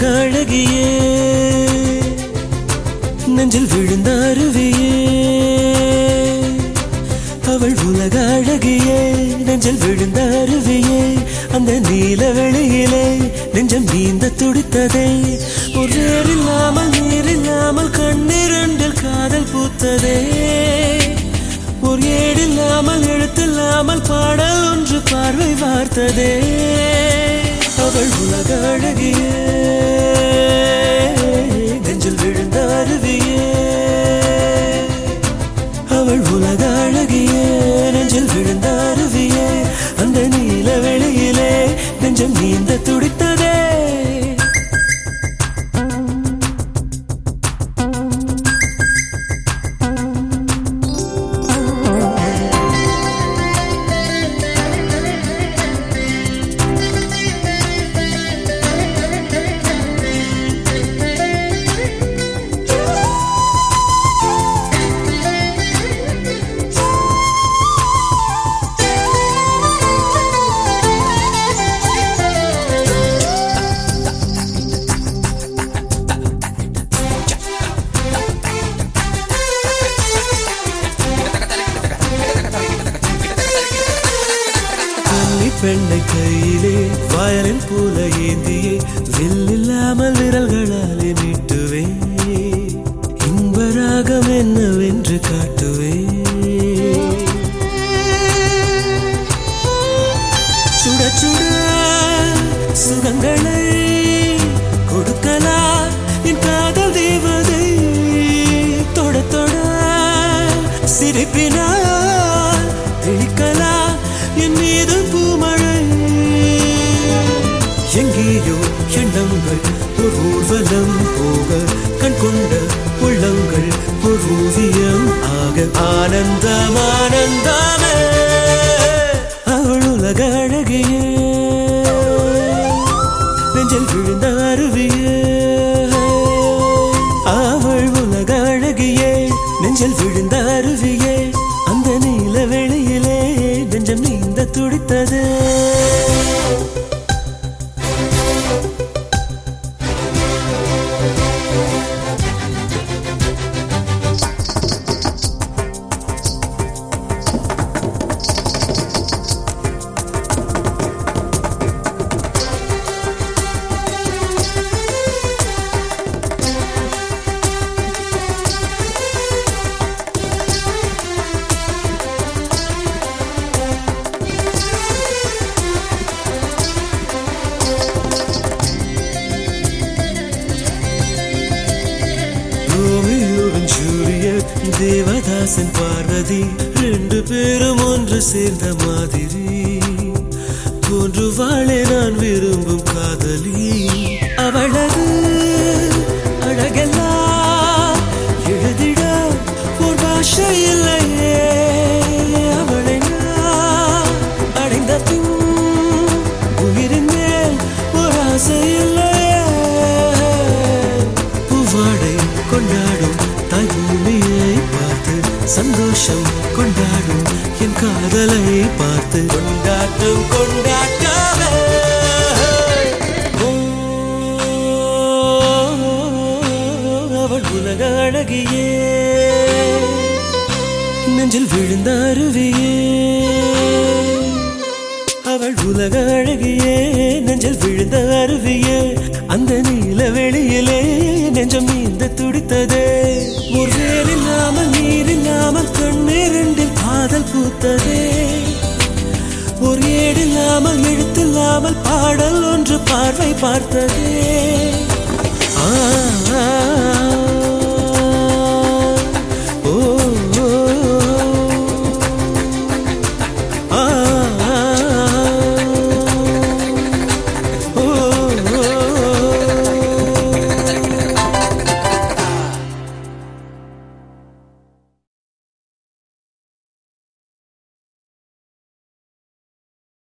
அழகியே. நெஞ்சில் விழுந்த அருவியே. அவள் உலக அழகியே. நெஞ்சில் விழுந்த அருவியே. அந்த நீல வெளியிலே நெஞ்சம் நீந்த துடித்ததே. ஒரு இல்லாமல் நீர் இல்லாமல் கண்ணிரண்டில் காதல் பூத்ததே. ஒரு ஏடில்லாமல் எழுத்தில்லாமல் பாடல் ஒன்று பார்வை வார்த்ததே. அவள் உலக அழகியே. விழுந்த அருவியே அவள் பெண்ணை கையிலே வயலின் போல ஏந்தி Música தேவதாசன் பார்வதி ரெண்டு பேரும் ஒன்று சேர்ந்த மாதிரி. தோன்றுவாளே நான் விரும்பும் காதலி. அவளது அழகெல்லாம் எழுதிட ஒரு பாஷை இல்லையே. அவளை நான் அடைந்த பின் உயிரின் மேல் ஒரு ஆசை இல்லையே. பூவாடை கொண்டாடும் தாய். சந்தோஷம் கொண்டாடும் என் காதலை பார்த்து. கொண்டாட்டம் ஓ, அவள் உலக அழகியே. நெஞ்சில் விழுந்த அருவியே. அவள் உலக அழகியே. நெஞ்சில் விழுந்த அருவியே. அந்த நீல வெளியிலே நெஞ்சம் நீந்த துடித்ததே. ஒரு பூத்ததே ஒரு ஏடில்லாமல் எழுத்தில்லாமல் பாடல் ஒன்று பார்வை பார்த்ததே. ஆ.